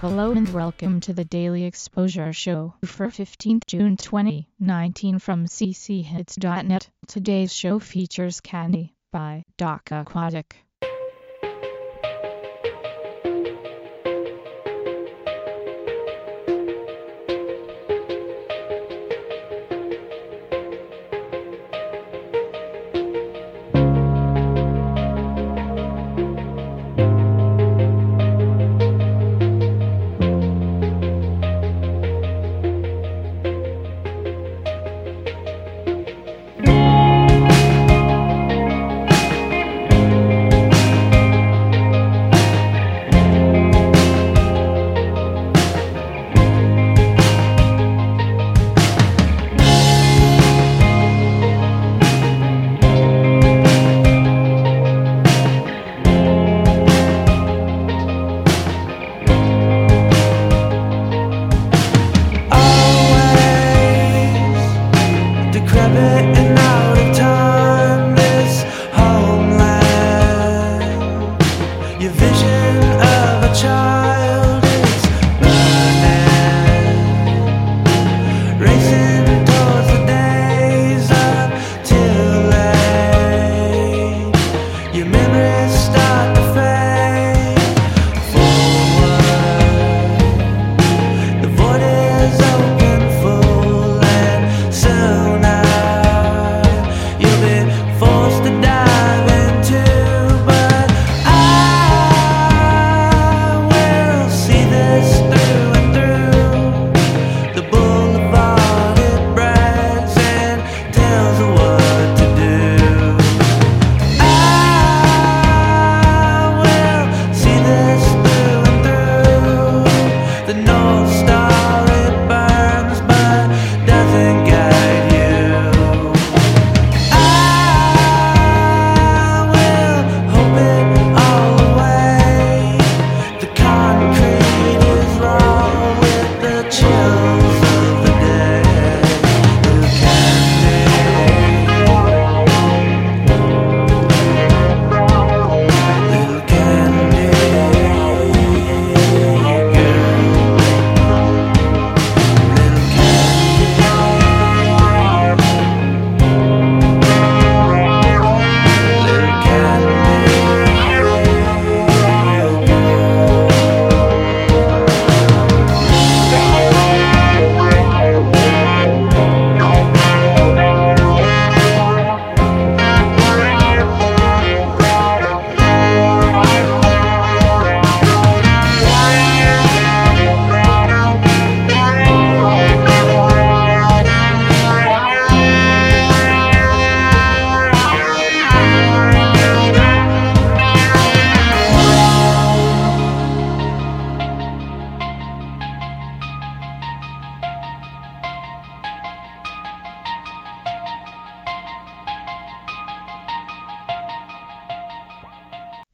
Hello and welcome to the Daily Exposure Show for 15th June 2019 from cchits.net. Today's show features Candy by Doc Aquatic.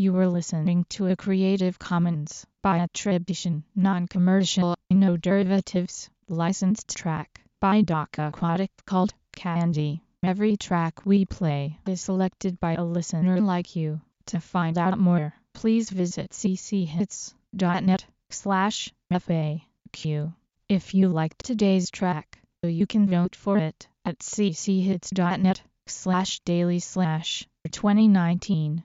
You were listening to a Creative Commons by attribution, non-commercial, no derivatives, licensed track by Doc Aquatic called Candy. Every track we play is selected by a listener like you. To find out more, please visit cchits.net slash FAQ. If you liked today's track, you can vote for it at cchits.net slash daily slash 2019